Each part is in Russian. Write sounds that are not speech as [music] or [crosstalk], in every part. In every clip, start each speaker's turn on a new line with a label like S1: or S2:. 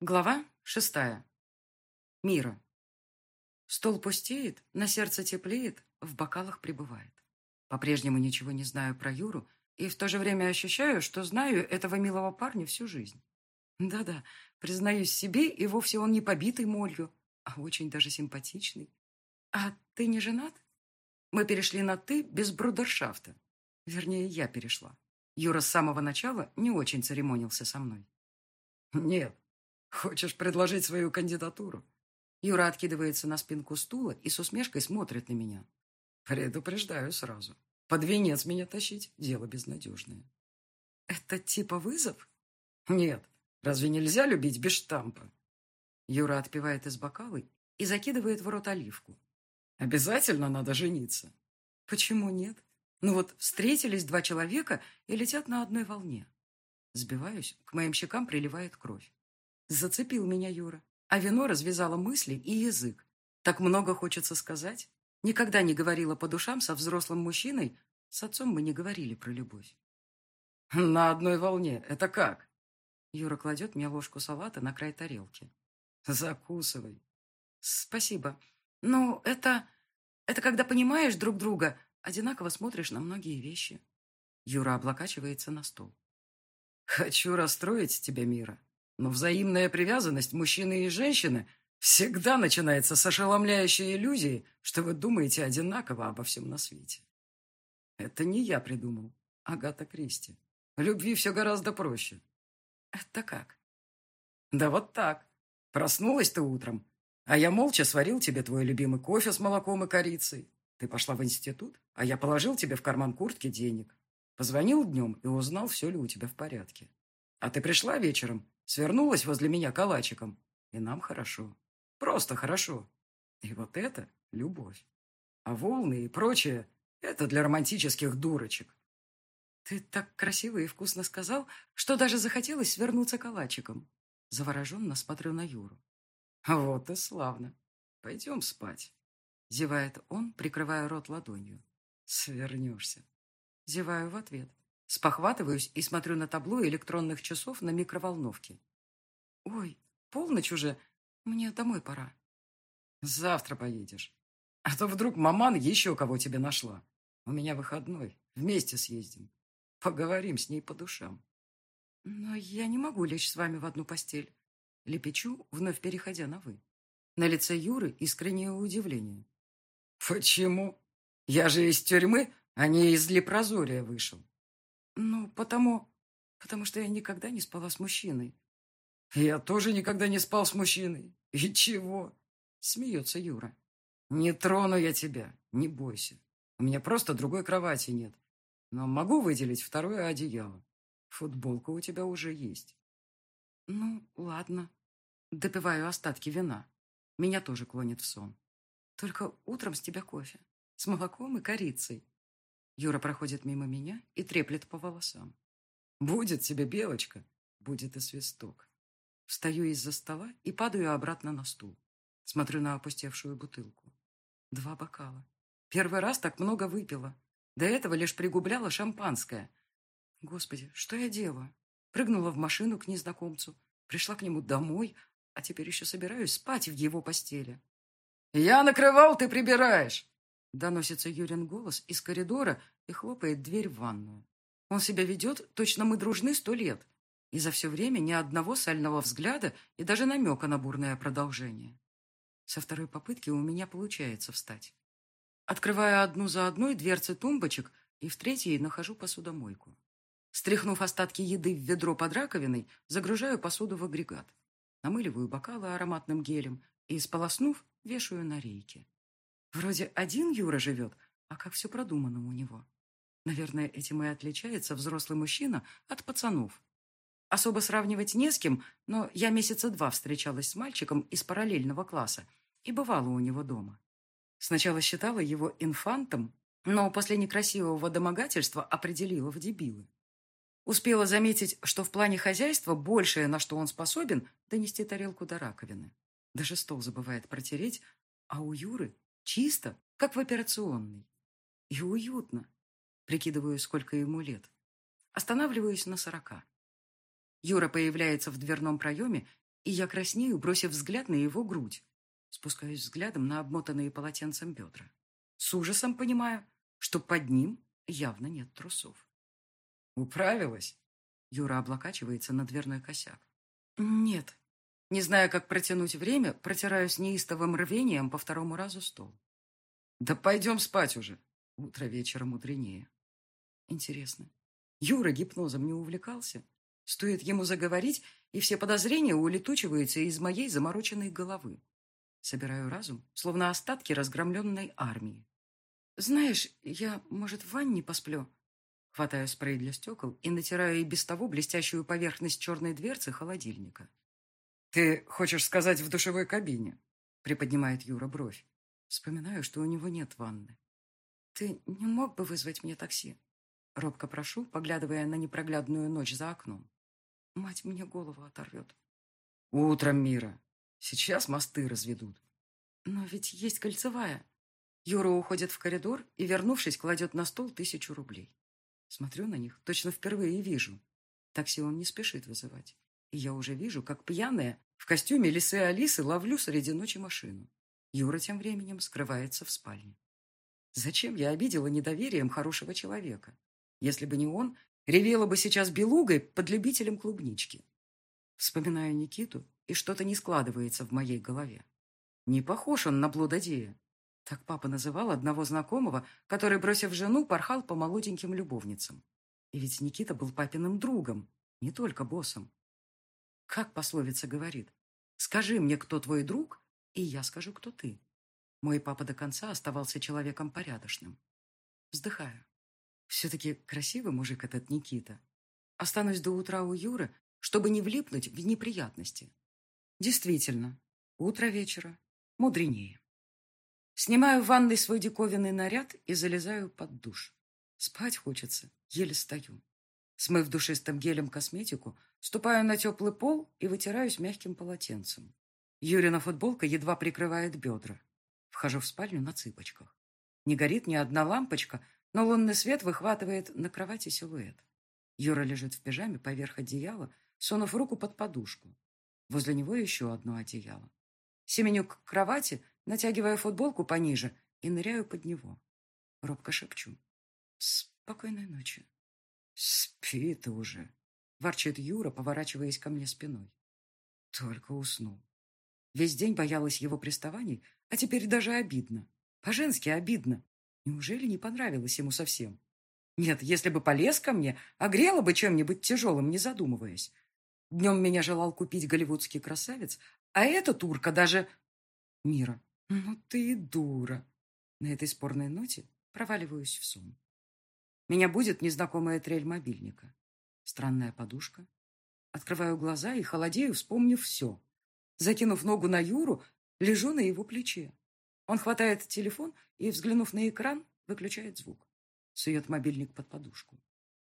S1: Глава шестая. Мира. Стол пустеет, на сердце теплеет, в бокалах пребывает. По-прежнему ничего не знаю про Юру и в то же время ощущаю, что знаю этого милого парня всю жизнь. Да-да, признаюсь себе, и вовсе он не побитый молью, а очень даже симпатичный. А ты не женат? Мы перешли на «ты» без брудершафта. Вернее, я перешла. Юра с самого начала не очень церемонился со мной.
S2: Нет, Хочешь предложить свою кандидатуру?
S1: Юра откидывается на спинку стула и с усмешкой смотрит на меня.
S2: Предупреждаю сразу. Под венец меня тащить – дело безнадежное.
S1: Это типа вызов?
S2: Нет. Разве нельзя любить без штампа?
S1: Юра отпивает из бокала и закидывает в рот оливку.
S2: Обязательно надо жениться.
S1: Почему нет? Ну вот встретились два человека и летят на одной волне. Сбиваюсь, к моим щекам приливает кровь. Зацепил меня Юра. А вино развязало мысли и язык. Так много хочется сказать. Никогда не говорила по душам со взрослым мужчиной. С отцом мы не говорили про любовь.
S2: На одной волне. Это как?
S1: Юра кладет мне ложку салата на край тарелки.
S2: Закусывай.
S1: Спасибо. Ну, это... Это когда понимаешь друг друга, одинаково смотришь на многие вещи. Юра облокачивается на стол.
S2: Хочу расстроить тебя, Мира. Но взаимная привязанность мужчины и женщины всегда начинается с ошеломляющей иллюзии, что вы думаете одинаково обо всем на свете. Это не я придумал, Агата Кристи. Любви все гораздо проще.
S1: Это как?
S2: Да вот так. Проснулась ты утром, а я молча сварил тебе твой любимый кофе с молоком и корицей. Ты пошла в институт, а я положил тебе в карман куртки денег. Позвонил днем и узнал, все ли у тебя в порядке. А ты пришла вечером Свернулась возле меня калачиком. И нам хорошо. Просто хорошо. И вот это любовь. А волны и прочее — это для романтических дурочек.
S1: Ты так красиво и вкусно сказал, что даже захотелось свернуться калачиком. Завороженно смотрю на Юру.
S2: Вот и славно. Пойдем спать.
S1: Зевает он, прикрывая рот ладонью.
S2: Свернешься.
S1: Зеваю в ответ. Спохватываюсь и смотрю на табло электронных часов на микроволновке. Ой, полночь уже. Мне домой пора.
S2: Завтра поедешь. А то вдруг маман еще кого тебе нашла. У меня выходной. Вместе съездим. Поговорим с ней по душам.
S1: Но я не могу лечь с вами в одну постель. Лепечу, вновь переходя на «вы». На лице Юры искреннее удивление.
S2: Почему? Я же из тюрьмы, а не из лепрозория вышел.
S1: Ну, потому... Потому что я никогда не спала с мужчиной.
S2: Я тоже никогда не спал с мужчиной. И чего? Смеется Юра. Не трону я тебя, не бойся. У меня просто другой кровати нет. Но могу выделить второе одеяло. Футболка у тебя уже есть.
S1: Ну, ладно. Допиваю остатки вина. Меня тоже клонит в сон. Только утром с тебя кофе. С молоком и корицей. Юра проходит мимо меня и треплет по волосам.
S2: «Будет тебе, Белочка, будет и свисток».
S1: Встаю из-за стола и падаю обратно на стул. Смотрю на опустевшую бутылку. Два бокала. Первый раз так много выпила. До этого лишь пригубляла шампанское. Господи, что я делаю? Прыгнула в машину к незнакомцу, пришла к нему домой, а теперь еще собираюсь спать в его постели.
S2: «Я накрывал, ты прибираешь!»
S1: Доносится Юрин голос из коридора и хлопает дверь в ванную. Он себя ведет, точно мы дружны сто лет. И за все время ни одного сального взгляда и даже намека на бурное продолжение. Со второй попытки у меня получается встать. Открываю одну за одной дверцы тумбочек и в третьей нахожу посудомойку. Стряхнув остатки еды в ведро под раковиной, загружаю посуду в агрегат. Намыливаю бокалы ароматным гелем и, сполоснув, вешаю на рейки. Вроде один Юра живет, а как все продумано у него. Наверное, этим и отличается взрослый мужчина от пацанов. Особо сравнивать не с кем, но я месяца два встречалась с мальчиком из параллельного класса и бывала у него дома. Сначала считала его инфантом, но после некрасивого домогательства определила в дебилы. Успела заметить, что в плане хозяйства большее, на что он способен, донести тарелку до раковины. Даже стол забывает протереть, а у Юры Чисто, как в операционной. И уютно. Прикидываю, сколько ему лет. Останавливаюсь на сорока. Юра появляется в дверном проеме и я краснею, бросив взгляд на его грудь. Спускаюсь взглядом на обмотанные полотенцем бедра. С ужасом понимаю, что под ним явно нет трусов.
S2: «Управилась?»
S1: Юра облокачивается на дверной косяк. «Нет». Не зная, как протянуть время, протираю с неистовым рвением по второму разу стол.
S2: «Да пойдем спать уже. Утро вечера мудренее».
S1: Интересно, Юра гипнозом не увлекался? Стоит ему заговорить, и все подозрения улетучиваются из моей замороченной головы. Собираю разум, словно остатки разгромленной армии. «Знаешь, я, может, в ванне посплю?» Хватаю спрей для стекол и натираю и без того блестящую поверхность черной дверцы холодильника.
S2: «Ты хочешь сказать в душевой кабине?»
S1: Приподнимает Юра бровь. Вспоминаю, что у него нет ванны. «Ты не мог бы вызвать мне такси?» Робко прошу, поглядывая на непроглядную ночь за окном. Мать мне голову оторвет.
S2: Утром, Мира. Сейчас мосты разведут.
S1: Но ведь есть кольцевая. Юра уходит в коридор и, вернувшись, кладет на стол тысячу рублей. Смотрю на них, точно впервые вижу. Такси он не спешит вызывать. И я уже вижу, как пьяная в костюме лисы Алисы ловлю среди ночи машину. Юра тем временем скрывается в спальне. Зачем я обидела недоверием хорошего человека? Если бы не он, ревела бы сейчас белугой под любителем клубнички. Вспоминаю Никиту, и что-то не складывается в моей голове. Не похож он на блудодея. Так папа называл одного знакомого, который, бросив жену, порхал по молоденьким любовницам. И ведь Никита был папиным другом, не только боссом. Как пословица говорит, «Скажи мне, кто твой друг, и я скажу, кто ты». Мой папа до конца оставался человеком порядочным. Вздыхаю. Все-таки красивый мужик этот Никита. Останусь до утра у Юры, чтобы не влипнуть в неприятности. Действительно, утро вечера мудренее. Снимаю в ванной свой диковинный наряд и залезаю под душ. Спать хочется, еле стою. Смыв душистым гелем косметику, ступаю на теплый пол и вытираюсь мягким полотенцем. Юрина футболка едва прикрывает бедра. Вхожу в спальню на цыпочках. Не горит ни одна лампочка, но лунный свет выхватывает на кровати силуэт. Юра лежит в пижаме поверх одеяла, сунув руку под подушку. Возле него еще одно одеяло. Семеню к кровати, натягивая футболку пониже, и ныряю под него. Робко шепчу. «Спокойной ночи».
S2: «Спи ты уже», — ворчит Юра, поворачиваясь ко мне спиной. Только уснул.
S1: Весь день боялась его приставаний, а теперь даже обидно. По-женски обидно. Неужели не понравилось ему совсем? Нет, если бы полез ко мне, огрела бы чем-нибудь тяжелым, не задумываясь. Днем меня желал купить голливудский красавец, а эта турка даже... Мира, ну ты и дура. На этой спорной ноте проваливаюсь в сон. Меня будет незнакомая трель мобильника. Странная подушка. Открываю глаза и холодею, вспомнив все. Закинув ногу на Юру, лежу на его плече. Он хватает телефон и, взглянув на экран, выключает звук. Сует мобильник под подушку.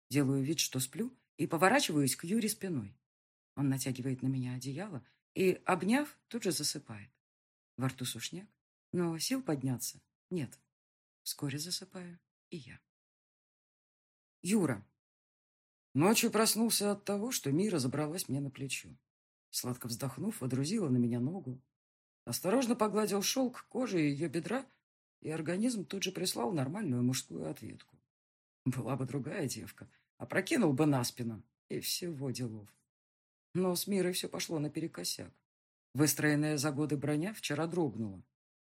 S1: Делаю вид, что сплю, и поворачиваюсь к Юре спиной. Он натягивает на меня одеяло и, обняв, тут же засыпает. Во рту сушняк, но сил подняться нет. Вскоре засыпаю и я. Юра.
S2: Ночью проснулся от того, что Мира забралась мне на плечо. Сладко вздохнув, водрузила на меня ногу, Осторожно погладил шелк кожи ее бедра, и организм тут же прислал нормальную мужскую ответку. Была бы другая девка, опрокинул бы на спину, и всего делов. Но с Мирой все пошло наперекосяк. Выстроенная за годы броня вчера дрогнула.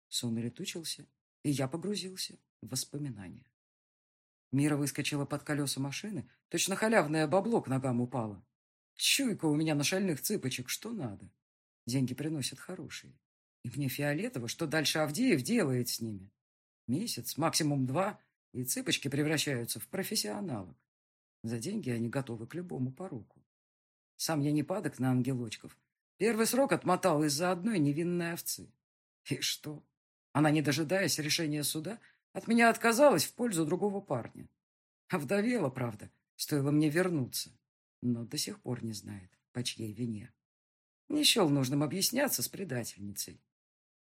S2: Сон летучился, и я погрузился в воспоминания. Мира выскочила под колеса машины, точно халявное бабло к ногам упало. Чуйка у меня на шальных цыпочек, что надо. Деньги приносят хорошие. И мне фиолетово, что дальше Авдеев делает с ними. Месяц, максимум два, и цыпочки превращаются в профессионалов. За деньги они готовы к любому поруку. Сам я не падок на ангелочков. Первый срок отмотал из-за одной невинной овцы. И что? Она, не дожидаясь решения суда, от меня отказалась в пользу другого парня. Овдовела, правда, стоило мне вернуться, но до сих пор не знает, по чьей вине. Не счел нужным объясняться с предательницей.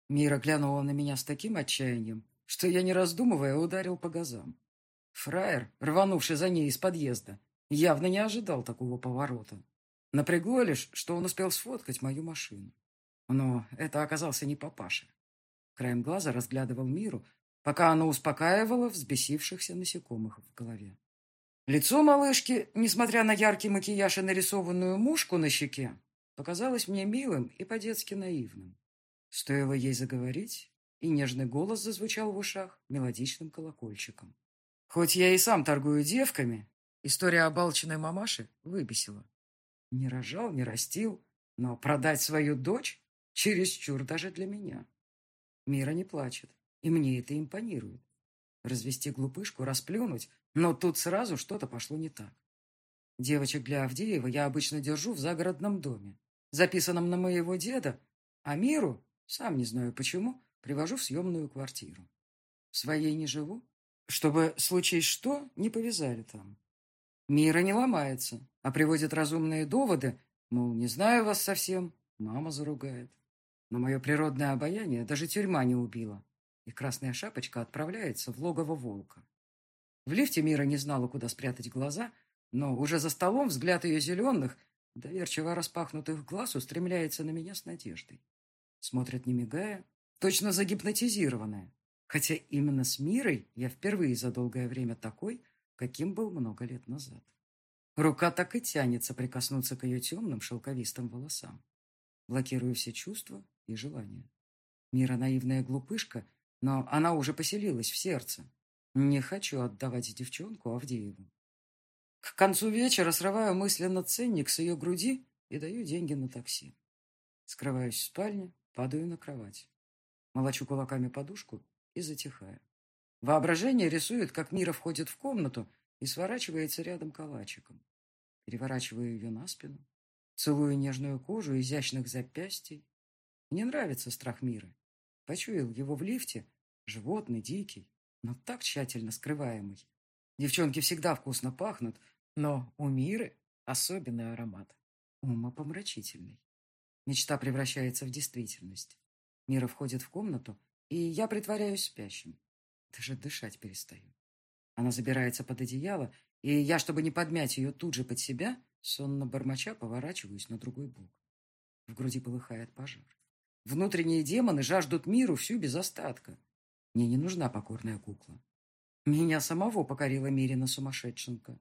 S2: Мира глянула на меня с таким отчаянием, что я, не раздумывая, ударил по газам. Фраер, рванувший за ней из подъезда, явно не ожидал такого поворота. Напрягло лишь, что он успел сфоткать мою машину. Но это оказался не папаша. Краем глаза разглядывал миру, пока она успокаивала взбесившихся насекомых в голове. Лицо малышки, несмотря на яркий макияж и нарисованную мушку на щеке, показалось мне милым и по-детски наивным. Стоило ей заговорить, и нежный голос зазвучал в ушах мелодичным колокольчиком. Хоть я и сам торгую девками, история обалченной мамаши выбесила. Не рожал, не растил, но продать свою дочь чересчур даже для меня. Мира не плачет, и мне это импонирует. Развести глупышку, расплюнуть, но тут сразу что-то пошло не так. Девочек для Авдеева я обычно держу в загородном доме, записанном на моего деда, а Миру, сам не знаю почему, привожу в съемную квартиру. В своей не живу, чтобы, случись что, не повязали там. Мира не ломается, а приводит разумные доводы, мол, не знаю вас совсем, мама заругает. Но мое природное обаяние даже тюрьма не убила, и красная шапочка отправляется в логово волка. В лифте Мира не знала, куда спрятать глаза, но уже за столом взгляд ее зеленых, доверчиво распахнутых глаз устремляется на меня с надеждой. Смотрит не мигая, точно загипнотизированная. Хотя именно с Мирой я впервые за долгое время такой, каким был много лет назад. Рука так и тянется прикоснуться к ее темным шелковистым волосам. Блокирую все чувства и желания. Мира наивная глупышка, но она уже поселилась в сердце. Не хочу отдавать девчонку Авдееву. К концу вечера срываю мысленно ценник с ее груди и даю деньги на такси. Скрываюсь в спальне, падаю на кровать. Молочу кулаками подушку и затихаю. Воображение рисует, как Мира входит в комнату и сворачивается рядом калачиком. Переворачиваю ее на спину, целую нежную кожу изящных запястий. Мне нравится страх Миры. Почуял его в лифте, животный, дикий, но так тщательно скрываемый. Девчонки всегда вкусно пахнут, но у Миры особенный аромат, умопомрачительный. Мечта превращается в действительность. Мира входит в комнату, и я притворяюсь спящим. Даже дышать перестаю. Она забирается под одеяло, и я, чтобы не подмять ее тут же под себя, сонно бормоча поворачиваюсь на другой бок. В груди полыхает пожар. Внутренние демоны жаждут миру всю без остатка. Мне не нужна покорная кукла. Меня самого покорила Мирина сумасшедшенка.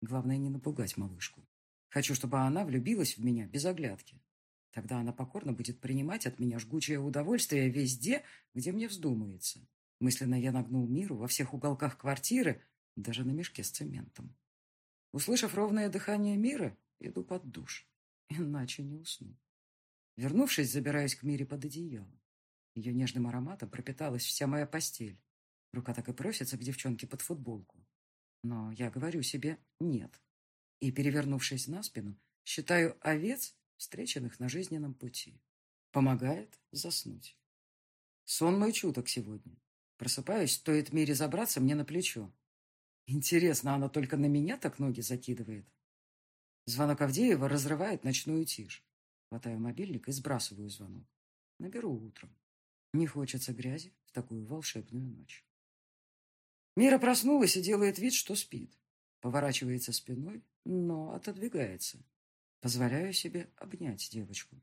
S2: Главное не напугать малышку. Хочу, чтобы она влюбилась в меня без оглядки. Тогда она покорно будет принимать от меня жгучее удовольствие везде, где мне вздумается. Мысленно я нагнул миру во всех уголках квартиры, даже на мешке с цементом. Услышав ровное дыхание мира, иду под душ. Иначе не усну. Вернувшись, забираюсь к Мире под одеяло. Ее нежным ароматом пропиталась вся моя постель. Рука так и просится к девчонке под футболку. Но я говорю себе «нет». И, перевернувшись на спину, считаю овец, встреченных на жизненном пути. Помогает заснуть. Сон мой чуток сегодня. Просыпаюсь, стоит Мире забраться мне на плечо. Интересно, она только на меня так ноги закидывает? Звонок Авдеева разрывает ночную тишь. Хватаю мобильник и сбрасываю звонок. Наберу утром. Не хочется грязи в такую волшебную ночь. Мира проснулась и делает вид, что спит. Поворачивается спиной, но отодвигается. Позволяю себе обнять девочку.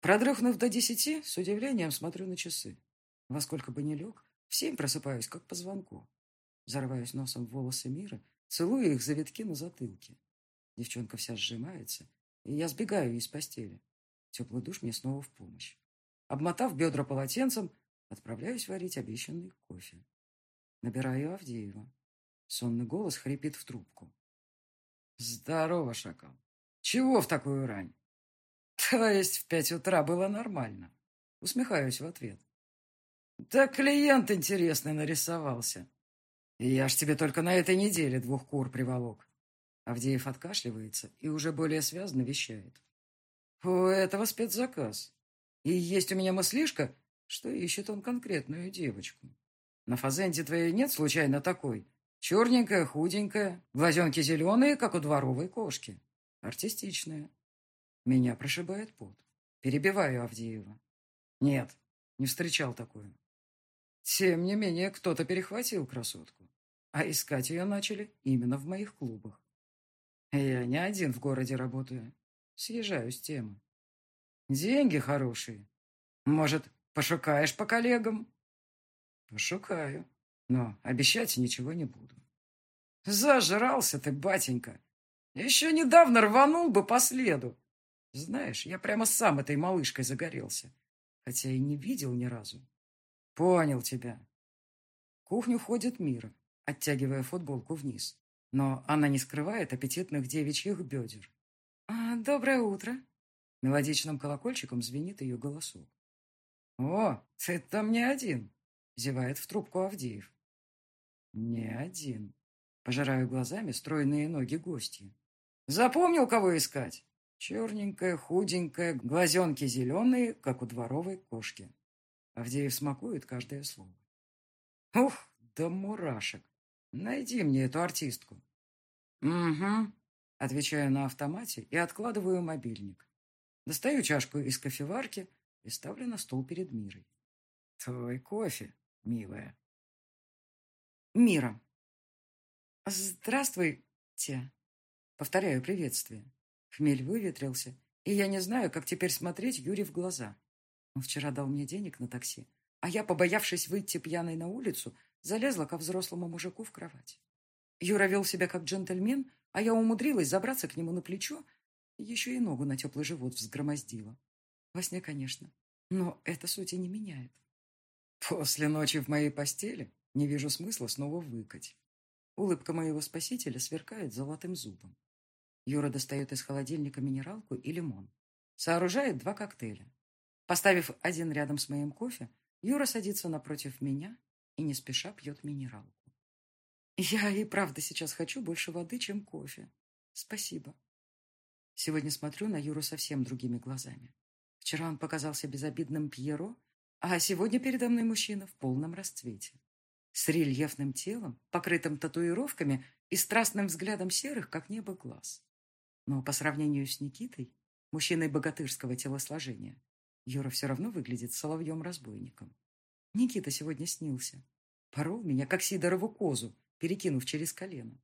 S2: Продрыхнув до десяти, с удивлением смотрю на часы. Во сколько бы ни лег, в семь просыпаюсь, как по звонку. Зарываюсь носом в волосы мира, целую их завитки на затылке. Девчонка вся сжимается, и я сбегаю из постели. Теплый душ мне снова в помощь. Обмотав бедра полотенцем, отправляюсь варить обещанный кофе. Набираю Авдеева. Сонный голос хрипит в трубку. «Здорово, шакал. Чего в такую рань?» «То есть в пять утра было нормально?» Усмехаюсь в ответ. «Да клиент интересный нарисовался. я ж тебе только на этой неделе двух кур приволок». Авдеев откашливается и уже более связно вещает. «У этого спецзаказ. И есть у меня мыслишка, что ищет он конкретную девочку. На фазенде твоей нет случайно такой? Черненькая, худенькая, глазенки зеленые, как у дворовой кошки. Артистичная. Меня прошибает пот. Перебиваю Авдеева. Нет, не встречал такую. Тем не менее, кто-то перехватил красотку. А искать ее начали именно в моих клубах. Я не один в городе работаю. Съезжаю с темы. Деньги хорошие. Может, пошукаешь по коллегам? Пошукаю, но обещать ничего не буду. Зажрался ты, батенька. Еще недавно рванул бы по следу. Знаешь, я прямо сам этой малышкой загорелся, хотя и не видел ни разу. Понял тебя. В кухню входит Мира, оттягивая футболку вниз, но она не скрывает аппетитных девичьих бедер.
S1: А, «Доброе утро!»
S2: Мелодичным колокольчиком звенит ее голосок. «О, ты там не один!» — зевает в трубку Авдеев. «Не один!» — пожираю глазами стройные ноги гостья. «Запомнил, кого искать?» Черненькая, худенькая, глазенки зеленые, как у дворовой кошки. Авдеев смакует каждое слово. Ух, да мурашек! Найди мне эту артистку. Угу. Отвечаю на автомате и откладываю мобильник. Достаю чашку из кофеварки и ставлю на стол перед Мирой. Твой кофе, милая.
S1: Мира. Здравствуйте. Повторяю приветствие. Хмель выветрился, и я не знаю, как теперь смотреть Юре в глаза. Он вчера дал мне денег на такси, а я, побоявшись выйти пьяной на улицу, залезла ко взрослому мужику в кровать. Юра вел себя как джентльмен, а я умудрилась забраться к нему на плечо, еще и ногу на теплый живот взгромоздила. Во сне, конечно, но это сути не меняет.
S2: После ночи в моей постели не вижу смысла снова выкать.
S1: Улыбка моего спасителя сверкает золотым зубом. Юра достает из холодильника минералку и лимон. Сооружает два коктейля. Поставив один рядом с моим кофе, Юра садится напротив меня и не спеша пьет минералку. Я и правда сейчас хочу больше воды, чем кофе. Спасибо. Сегодня смотрю на Юру совсем другими глазами. Вчера он показался безобидным Пьеро, а сегодня передо мной мужчина в полном расцвете. С рельефным телом, покрытым татуировками и страстным взглядом серых, как небо, глаз. Но по сравнению с Никитой, мужчиной богатырского телосложения, Юра все равно выглядит соловьем-разбойником. Никита сегодня снился. Порол меня, как Сидорову козу, перекинув через колено.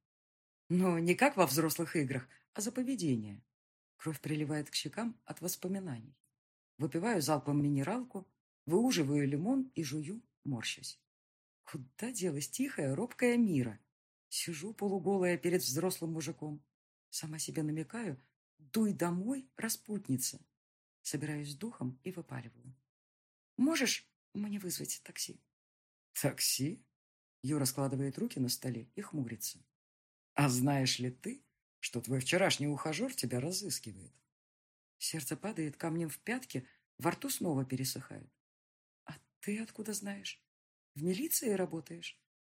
S1: Но не как во взрослых играх, а за поведение. Кровь приливает к щекам от воспоминаний. Выпиваю залпом минералку, выуживаю лимон и жую, морщась. Куда делась тихая, робкая мира? Сижу полуголая перед взрослым мужиком. Сама себе намекаю, дуй домой, распутница. Собираюсь с духом и выпаливаю. Можешь мне вызвать такси?
S2: Такси? Юра складывает руки на столе и хмурится. А знаешь ли ты, что твой вчерашний ухажер тебя разыскивает?
S1: Сердце падает камнем в пятки, во рту снова пересыхает. А ты откуда знаешь? В милиции работаешь?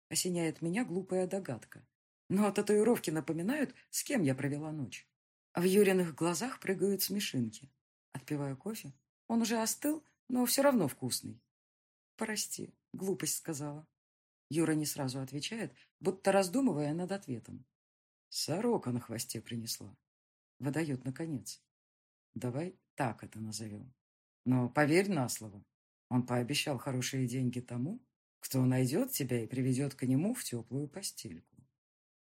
S1: Осеняет меня глупая догадка. Но татуировки напоминают, с кем я провела ночь. В Юриных глазах прыгают смешинки. Отпиваю кофе. Он уже остыл, но все равно вкусный. Прости, глупость сказала. Юра не сразу отвечает, будто раздумывая над ответом.
S2: Сорока на хвосте принесла. Выдает наконец. Давай так это назовем. Но поверь на слово. Он пообещал хорошие деньги тому, кто найдет тебя и приведет к нему в теплую постельку.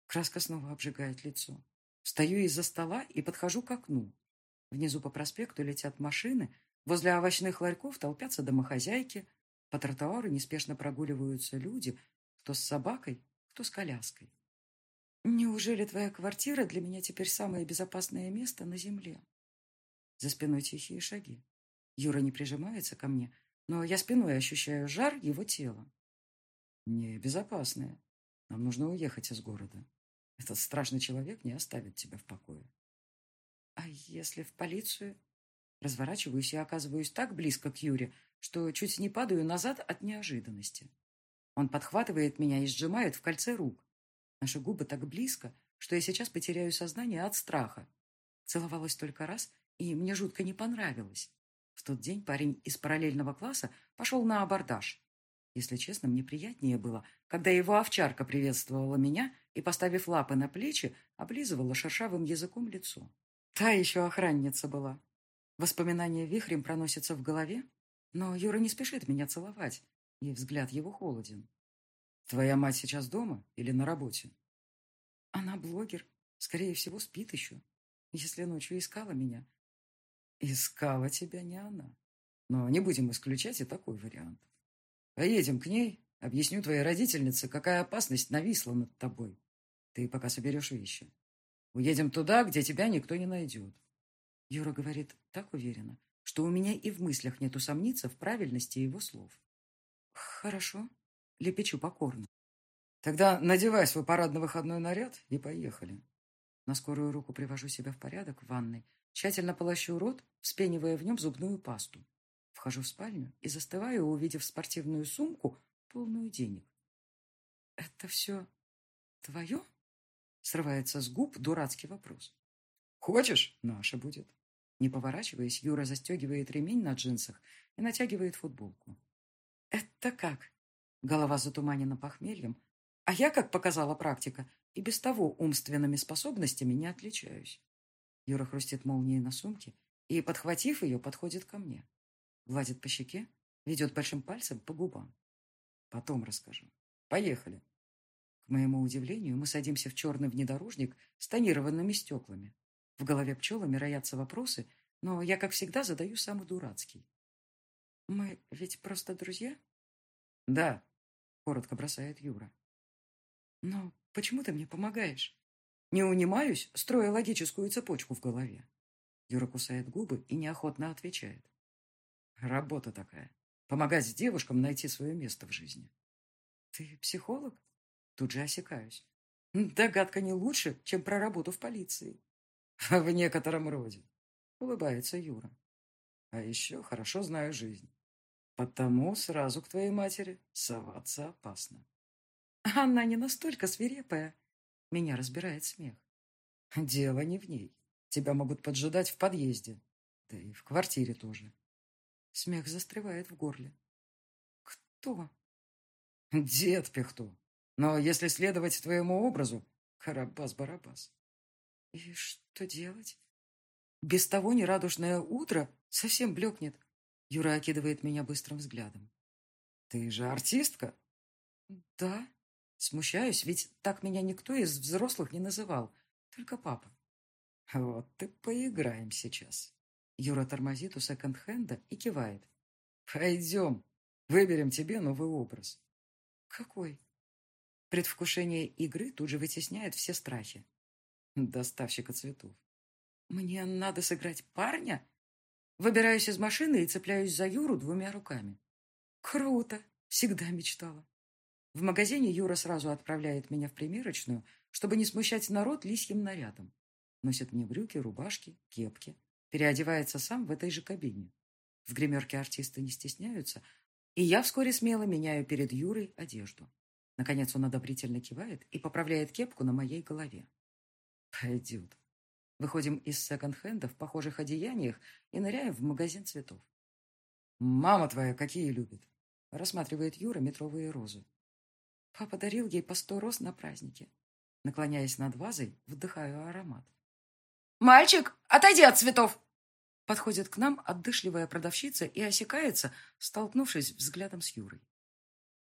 S1: Краска снова обжигает лицо. Встаю из-за стола и подхожу к окну. Внизу по проспекту летят машины, возле овощных ларьков толпятся домохозяйки, по тротуару неспешно прогуливаются люди, кто с собакой, кто с коляской. Неужели твоя квартира для меня теперь самое безопасное место на земле? За спиной тихие шаги. Юра не прижимается ко мне, но я спиной ощущаю жар его тела.
S2: Не безопасное. Нам нужно уехать из города. Этот страшный человек не оставит тебя в покое.
S1: А если в полицию? Разворачиваюсь и оказываюсь так близко к Юре, что чуть не падаю назад от неожиданности. Он подхватывает меня и сжимает в кольце рук. Наши губы так близко, что я сейчас потеряю сознание от страха. Целовалась только раз, и мне жутко не понравилось. В тот день парень из параллельного класса пошел на абордаж. Если честно, мне приятнее было, когда его овчарка приветствовала меня и, поставив лапы на плечи, облизывала шершавым языком лицо. Та еще охранница была. Воспоминания вихрем проносятся в голове, но Юра не спешит меня целовать, и взгляд его холоден.
S2: «Твоя мать сейчас дома или на работе?»
S1: «Она блогер. Скорее всего, спит еще. Если ночью искала меня,
S2: Искала тебя не она. Но не будем исключать и такой вариант. Поедем к ней, объясню твоей родительнице, какая опасность нависла над тобой. Ты пока соберешь вещи. Уедем туда, где тебя никто не найдет.
S1: Юра говорит так уверенно, что у меня и в мыслях нет усомниться в правильности его слов. Хорошо, лепечу покорно.
S2: Тогда надевай свой парадно-выходной наряд и поехали.
S1: На скорую руку привожу себя в порядок в ванной, тщательно полощу рот, вспенивая в нем зубную пасту. Вхожу в спальню и застываю, увидев спортивную сумку, полную денег. «Это все твое?» Срывается с губ дурацкий вопрос.
S2: «Хочешь? Наша будет».
S1: Не поворачиваясь, Юра застегивает ремень на джинсах и натягивает футболку. «Это как?» Голова затуманена похмельем, а я, как показала практика, и без того умственными способностями не отличаюсь. Юра хрустит молнией на сумке и, подхватив ее, подходит ко мне. Гладит по щеке, ведет большим пальцем по губам.
S2: Потом расскажу. Поехали.
S1: К моему удивлению, мы садимся в черный внедорожник с тонированными стеклами. В голове пчелами роятся вопросы, но я, как всегда, задаю самый дурацкий. «Мы ведь просто друзья?»
S2: «Да», — коротко бросает Юра.
S1: «Но почему ты мне помогаешь?» Не унимаюсь, строя логическую цепочку в голове. Юра кусает губы и неохотно отвечает.
S2: Работа такая. Помогать девушкам найти свое место в жизни.
S1: Ты психолог? Тут же осекаюсь. Догадка не лучше, чем про работу в полиции. [laughs]
S2: В некотором роде. Улыбается Юра. А еще хорошо знаю жизнь. Потому сразу к твоей матери соваться опасно.
S1: Она не настолько свирепая. Меня разбирает смех.
S2: Дело не в ней. Тебя могут поджидать в подъезде. Да и в квартире тоже.
S1: Смех застревает в горле. Кто?
S2: Дед Пихто. Но если следовать твоему образу, Карабас-Барабас.
S1: И что делать? Без того нерадушное утро совсем блекнет. Юра окидывает меня быстрым взглядом.
S2: Ты же артистка?
S1: Да. Смущаюсь, ведь так меня никто из взрослых не называл. Только папа.
S2: Вот ты поиграем сейчас.
S1: Юра тормозит у секонд-хенда и кивает.
S2: Пойдем, выберем тебе новый образ.
S1: Какой? Предвкушение игры тут же вытесняет все страхи.
S2: Доставщика цветов.
S1: Мне надо сыграть парня? Выбираюсь из машины и цепляюсь за Юру двумя руками. Круто! Всегда мечтала. В магазине Юра сразу отправляет меня в примерочную, чтобы не смущать народ лисьим нарядом. Носит мне брюки, рубашки, кепки. Переодевается сам в этой же кабине. В гримерке артисты не стесняются, и я вскоре смело меняю перед Юрой одежду. Наконец он одобрительно кивает и поправляет кепку на моей голове. Пойдет. Выходим из секонд-хенда в похожих одеяниях и ныряем в магазин цветов.
S2: «Мама твоя какие любит?»
S1: Рассматривает Юра метровые розы. Папа дарил ей по сто роз на празднике. Наклоняясь над вазой, вдыхаю аромат. «Мальчик, отойди от цветов!» Подходит к нам отдышливая продавщица и осекается, столкнувшись взглядом с Юрой.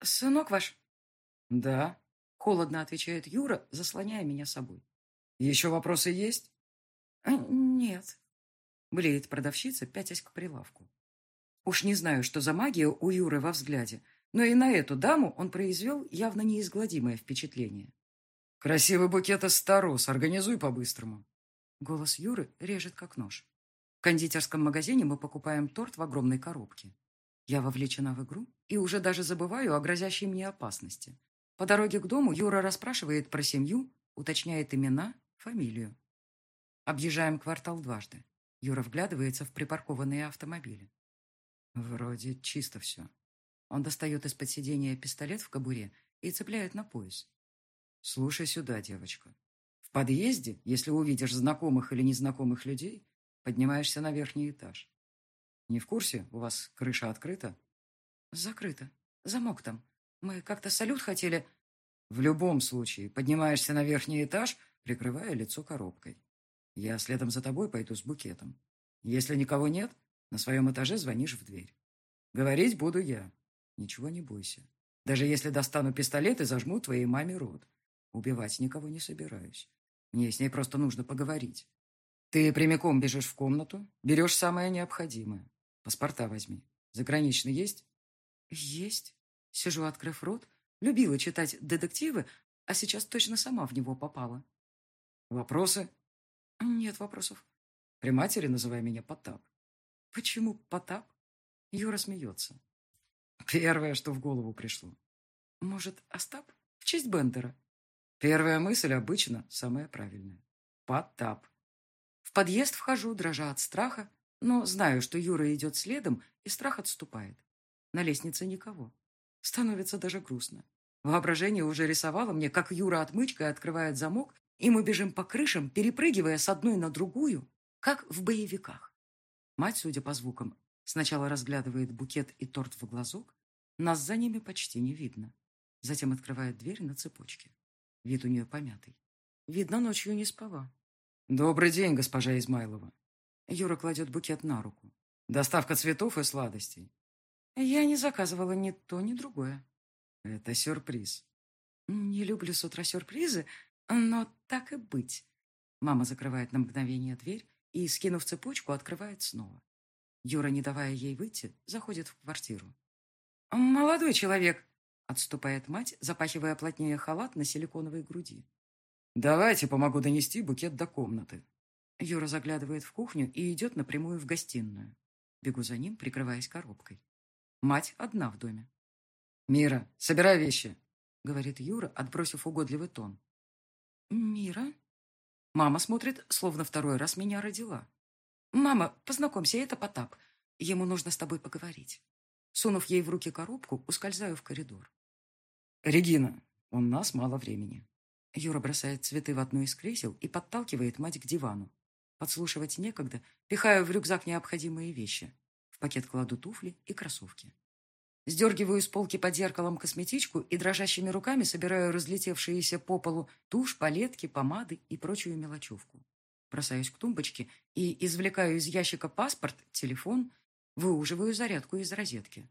S1: «Сынок ваш?»
S2: «Да», —
S1: холодно отвечает Юра, заслоняя меня собой.
S2: «Еще вопросы есть?»
S1: «Э, «Нет», — блеет продавщица, пятясь к прилавку. Уж не знаю, что за магия у Юры во взгляде, но и на эту даму он произвел явно неизгладимое впечатление.
S2: «Красивый букет из старос, организуй по-быстрому».
S1: Голос Юры режет как нож. В кондитерском магазине мы покупаем торт в огромной коробке. Я вовлечена в игру и уже даже забываю о грозящей мне опасности. По дороге к дому Юра расспрашивает про семью, уточняет имена, фамилию. Объезжаем квартал дважды. Юра вглядывается в припаркованные автомобили.
S2: Вроде чисто все.
S1: Он достает из-под сидения пистолет в кобуре и цепляет на пояс.
S2: «Слушай сюда, девочка. В подъезде, если увидишь знакомых или незнакомых людей, поднимаешься на верхний этаж. Не в курсе? У вас крыша открыта?»
S1: «Закрыто. Замок там. Мы как-то салют хотели...»
S2: «В любом случае, поднимаешься на верхний этаж, прикрывая лицо коробкой. Я следом за тобой пойду с букетом. Если никого нет, на своем этаже звонишь в дверь. Говорить буду я. Ничего не бойся. Даже если достану пистолет и зажму твоей маме рот. Убивать никого не собираюсь. Мне с ней просто нужно поговорить. Ты прямиком бежишь в комнату, берешь самое необходимое. Паспорта возьми. Заграничный есть?
S1: Есть. Сижу, открыв рот. Любила читать детективы, а сейчас точно сама в него попала.
S2: Вопросы?
S1: Нет вопросов.
S2: При матери называй меня Потап.
S1: Почему Потап? Юра смеется.
S2: Первое, что в голову пришло.
S1: Может, Остап? В честь Бендера?
S2: Первая мысль обычно самая правильная. Потап.
S1: В подъезд вхожу, дрожа от страха, но знаю, что Юра идет следом, и страх отступает. На лестнице никого. Становится даже грустно. Воображение уже рисовало мне, как Юра отмычкой открывает замок, и мы бежим по крышам, перепрыгивая с одной на другую, как в боевиках. Мать, судя по звукам, сначала разглядывает букет и торт в глазок, нас за ними почти не видно. Затем открывает дверь на цепочке. Вид у нее помятый. Видно, ночью не спала.
S2: «Добрый день, госпожа Измайлова».
S1: Юра кладет букет на руку.
S2: «Доставка цветов и сладостей».
S1: Я не заказывала ни то, ни другое.
S2: Это сюрприз.
S1: Не люблю с утра сюрпризы, но так и быть. Мама закрывает на мгновение дверь и, скинув цепочку, открывает снова. Юра, не давая ей выйти, заходит в квартиру. «Молодой человек!» — отступает мать, запахивая плотнее халат на силиконовой груди.
S2: «Давайте помогу донести букет до комнаты».
S1: Юра заглядывает в кухню и идет напрямую в гостиную. Бегу за ним, прикрываясь коробкой. Мать одна в доме.
S2: «Мира, собирай вещи», —
S1: говорит Юра, отбросив угодливый тон. «Мира?» Мама смотрит, словно второй раз меня родила. «Мама, познакомься, это Потап. Ему нужно с тобой поговорить». Сунув ей в руки коробку, ускользаю в коридор.
S2: «Регина, у нас мало времени».
S1: Юра бросает цветы в одно из кресел и подталкивает мать к дивану. Подслушивать некогда, пихаю в рюкзак необходимые вещи. В пакет кладу туфли и кроссовки. Сдергиваю с полки под зеркалом косметичку и дрожащими руками собираю разлетевшиеся по полу тушь, палетки, помады и прочую мелочевку. Бросаюсь к тумбочке и извлекаю из ящика паспорт, телефон, выуживаю зарядку из розетки.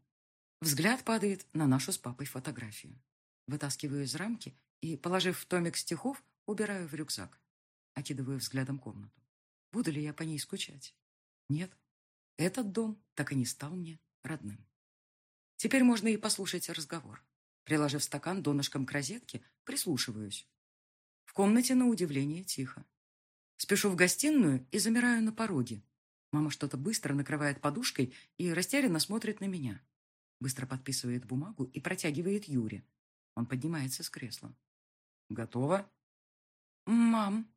S1: Взгляд падает на нашу с папой фотографию. Вытаскиваю из рамки и, положив в томик стихов, убираю в рюкзак. Окидываю взглядом комнату. Буду ли я по ней скучать? Нет. Этот дом так и не стал мне родным. Теперь можно и послушать разговор. Приложив стакан донышком к розетке, прислушиваюсь. В комнате, на удивление, тихо. Спешу в гостиную и замираю на пороге. Мама что-то быстро накрывает подушкой и растерянно смотрит на меня. Быстро подписывает бумагу и протягивает Юре. Он поднимается с кресла.
S2: «Готово?»
S1: «Мам!»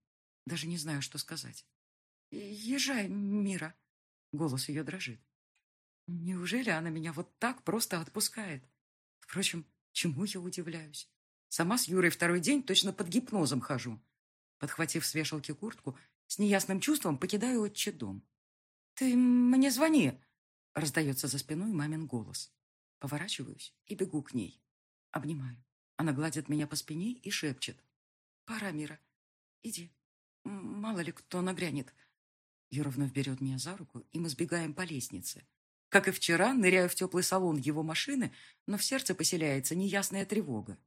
S1: Даже не знаю, что сказать. «Езжай, Мира!» Голос ее дрожит. Неужели она меня вот так просто отпускает? Впрочем, чему я удивляюсь? Сама с Юрой второй день точно под гипнозом хожу. Подхватив с вешалки куртку, с неясным чувством покидаю отчий дом. «Ты мне звони!» — раздается за спиной мамин голос. Поворачиваюсь и бегу к ней. Обнимаю. Она гладит меня по спине и шепчет. «Пора, Мира. Иди. Мало ли кто нагрянет». Юра вновь берет меня за руку, и мы сбегаем по лестнице. Как и вчера, ныряю в теплый салон его машины, но в сердце поселяется неясная тревога.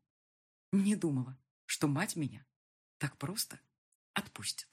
S1: Не думала, что мать меня так просто отпустит.